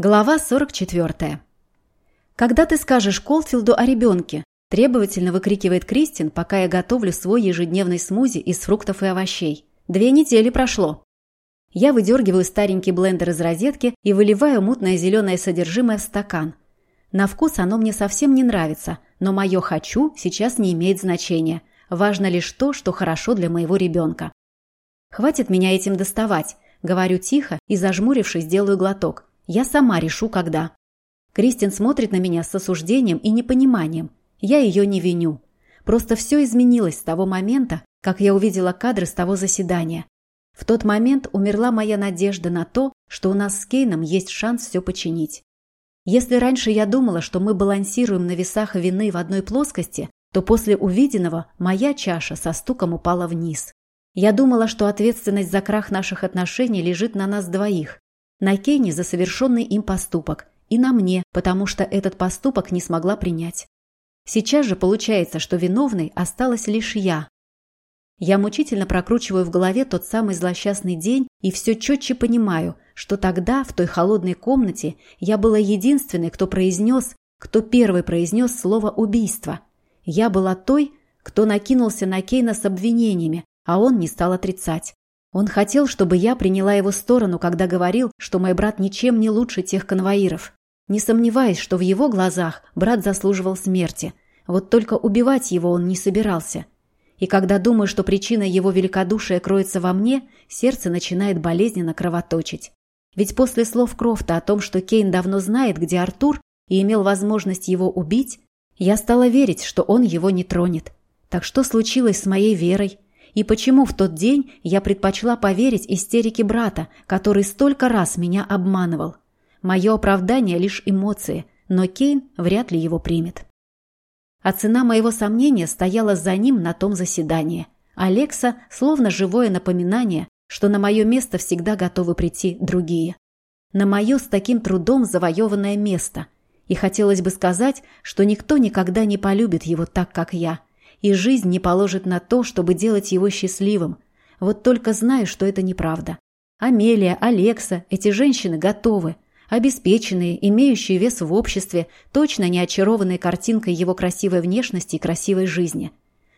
Глава 44. «Когда ты скажешь Колфилду о ребенке?» – требовательно выкрикивает Кристин, пока я готовлю свой ежедневный смузи из фруктов и овощей. «Две недели прошло». Я выдергиваю старенький блендер из розетки и выливаю мутное зеленое содержимое в стакан. На вкус оно мне совсем не нравится, но мое «хочу» сейчас не имеет значения. Важно лишь то, что хорошо для моего ребенка. «Хватит меня этим доставать», – говорю тихо и, зажмурившись, делаю глоток. Я сама решу, когда. Кристин смотрит на меня с осуждением и непониманием. Я ее не виню. Просто все изменилось с того момента, как я увидела кадры с того заседания. В тот момент умерла моя надежда на то, что у нас с Кейном есть шанс все починить. Если раньше я думала, что мы балансируем на весах вины в одной плоскости, то после увиденного моя чаша со стуком упала вниз. Я думала, что ответственность за крах наших отношений лежит на нас двоих, на Кейне за совершенный им поступок и на мне, потому что этот поступок не смогла принять. Сейчас же получается, что виновной осталась лишь я. Я мучительно прокручиваю в голове тот самый злосчастный день и все четче понимаю, что тогда, в той холодной комнате, я была единственной, кто произнес, кто первый произнес слово «убийство». Я была той, кто накинулся на Кейна с обвинениями, а он не стал отрицать. Он хотел, чтобы я приняла его сторону, когда говорил, что мой брат ничем не лучше тех конвоиров. Не сомневаясь, что в его глазах брат заслуживал смерти. Вот только убивать его он не собирался. И когда думаю, что причина его великодушия кроется во мне, сердце начинает болезненно кровоточить. Ведь после слов Крофта о том, что Кейн давно знает, где Артур, и имел возможность его убить, я стала верить, что он его не тронет. Так что случилось с моей верой? И почему в тот день я предпочла поверить истерике брата, который столько раз меня обманывал? Мое оправдание – лишь эмоции, но Кейн вряд ли его примет. А цена моего сомнения стояла за ним на том заседании. Алекса словно живое напоминание, что на мое место всегда готовы прийти другие. На мое с таким трудом завоеванное место. И хотелось бы сказать, что никто никогда не полюбит его так, как я – и жизнь не положит на то, чтобы делать его счастливым. Вот только знаю, что это неправда. Амелия, Алекса, эти женщины готовы. Обеспеченные, имеющие вес в обществе, точно не очарованные картинкой его красивой внешности и красивой жизни.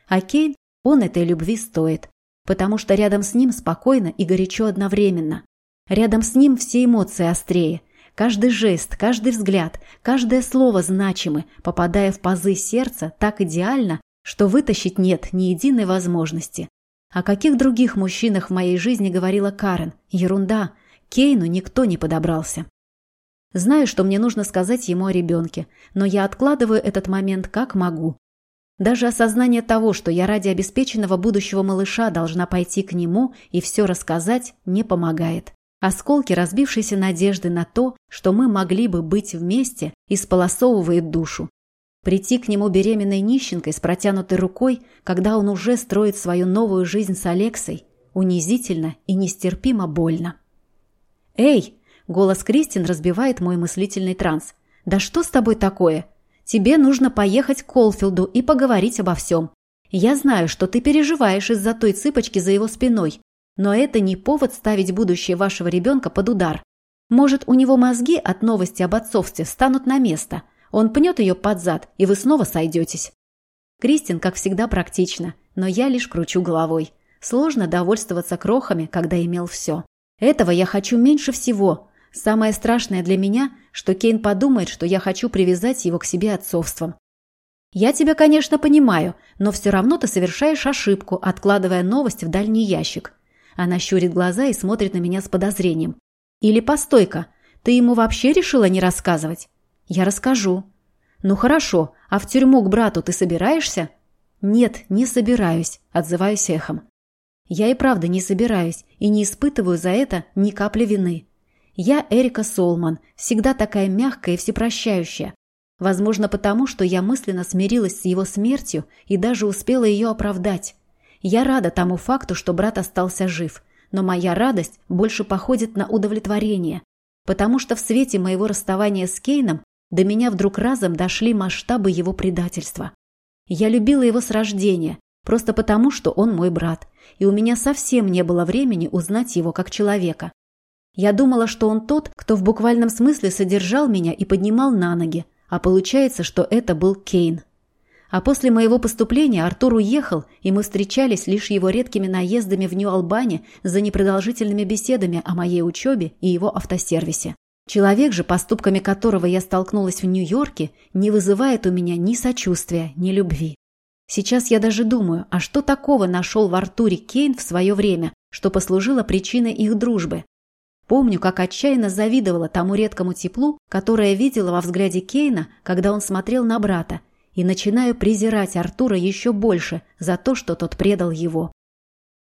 А Кейн, он этой любви стоит. Потому что рядом с ним спокойно и горячо одновременно. Рядом с ним все эмоции острее. Каждый жест, каждый взгляд, каждое слово значимы, попадая в пазы сердца так идеально, что вытащить нет ни единой возможности. О каких других мужчинах в моей жизни говорила Карен? Ерунда. Кейну никто не подобрался. Знаю, что мне нужно сказать ему о ребенке, но я откладываю этот момент как могу. Даже осознание того, что я ради обеспеченного будущего малыша должна пойти к нему и все рассказать, не помогает. Осколки разбившейся надежды на то, что мы могли бы быть вместе, исполосовывает душу. Прийти к нему беременной нищенкой с протянутой рукой, когда он уже строит свою новую жизнь с Алексой, унизительно и нестерпимо больно. «Эй!» – голос Кристин разбивает мой мыслительный транс. «Да что с тобой такое? Тебе нужно поехать к Колфилду и поговорить обо всем. Я знаю, что ты переживаешь из-за той цыпочки за его спиной, но это не повод ставить будущее вашего ребенка под удар. Может, у него мозги от новости об отцовстве станут на место – он пнет ее под зад, и вы снова сойдетесь. Кристин, как всегда, практична, но я лишь кручу головой. Сложно довольствоваться крохами, когда имел все. Этого я хочу меньше всего. Самое страшное для меня, что Кейн подумает, что я хочу привязать его к себе отцовством. Я тебя, конечно, понимаю, но все равно ты совершаешь ошибку, откладывая новость в дальний ящик. Она щурит глаза и смотрит на меня с подозрением. Или постойка, ты ему вообще решила не рассказывать? «Я расскажу». «Ну хорошо, а в тюрьму к брату ты собираешься?» «Нет, не собираюсь», – отзываюсь эхом. Я и правда не собираюсь и не испытываю за это ни капли вины. Я Эрика Солман, всегда такая мягкая и всепрощающая. Возможно, потому, что я мысленно смирилась с его смертью и даже успела ее оправдать. Я рада тому факту, что брат остался жив, но моя радость больше походит на удовлетворение, потому что в свете моего расставания с Кейном до меня вдруг разом дошли масштабы его предательства. Я любила его с рождения, просто потому, что он мой брат, и у меня совсем не было времени узнать его как человека. Я думала, что он тот, кто в буквальном смысле содержал меня и поднимал на ноги, а получается, что это был Кейн. А после моего поступления Артур уехал, и мы встречались лишь его редкими наездами в Нью-Албане за непродолжительными беседами о моей учебе и его автосервисе. Человек же, поступками которого я столкнулась в Нью-Йорке, не вызывает у меня ни сочувствия, ни любви. Сейчас я даже думаю, а что такого нашел в Артуре Кейн в свое время, что послужило причиной их дружбы? Помню, как отчаянно завидовала тому редкому теплу, которое видела во взгляде Кейна, когда он смотрел на брата, и начинаю презирать Артура еще больше за то, что тот предал его.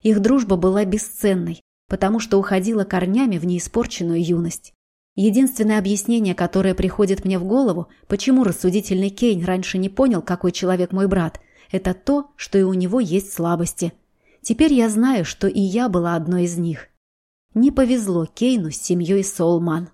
Их дружба была бесценной, потому что уходила корнями в неиспорченную юность. Единственное объяснение, которое приходит мне в голову, почему рассудительный Кейн раньше не понял, какой человек мой брат, это то, что и у него есть слабости. Теперь я знаю, что и я была одной из них. Не повезло Кейну с семьей Солман.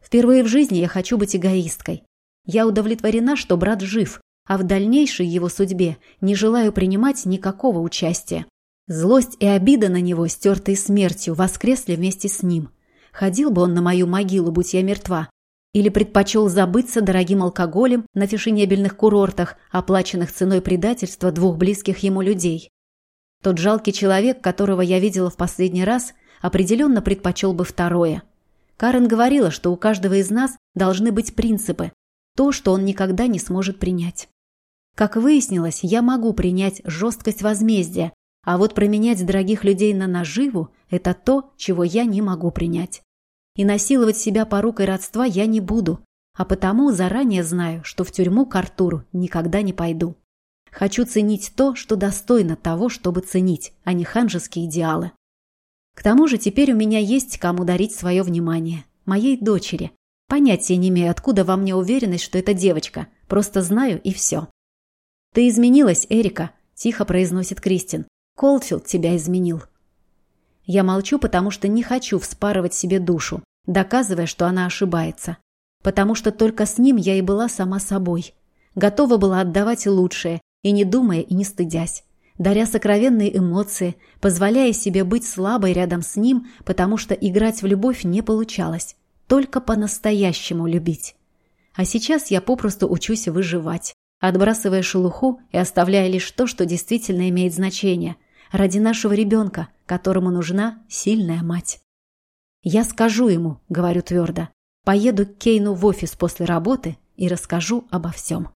Впервые в жизни я хочу быть эгоисткой. Я удовлетворена, что брат жив, а в дальнейшей его судьбе не желаю принимать никакого участия. Злость и обида на него, стертые смертью, воскресли вместе с ним. Ходил бы он на мою могилу, будь я мертва. Или предпочел забыться дорогим алкоголем на фешенебельных курортах, оплаченных ценой предательства двух близких ему людей. Тот жалкий человек, которого я видела в последний раз, определенно предпочел бы второе. Карен говорила, что у каждого из нас должны быть принципы, то, что он никогда не сможет принять. Как выяснилось, я могу принять жесткость возмездия, а вот променять дорогих людей на наживу – это то, чего я не могу принять. И насиловать себя порукой родства я не буду, а потому заранее знаю, что в тюрьму к Артуру никогда не пойду. Хочу ценить то, что достойно того, чтобы ценить, а не ханжеские идеалы. К тому же теперь у меня есть кому дарить свое внимание. Моей дочери, Понятия не имею, откуда во мне уверенность, что это девочка. Просто знаю и все. «Ты изменилась, Эрика», – тихо произносит Кристин. «Колфилд тебя изменил». Я молчу, потому что не хочу вспарывать себе душу, доказывая, что она ошибается. Потому что только с ним я и была сама собой. Готова была отдавать лучшее, и не думая, и не стыдясь. Даря сокровенные эмоции, позволяя себе быть слабой рядом с ним, потому что играть в любовь не получалось только по-настоящему любить. А сейчас я попросту учусь выживать, отбрасывая шелуху и оставляя лишь то, что действительно имеет значение, ради нашего ребенка, которому нужна сильная мать. «Я скажу ему», — говорю твердо, — «поеду к Кейну в офис после работы и расскажу обо всем».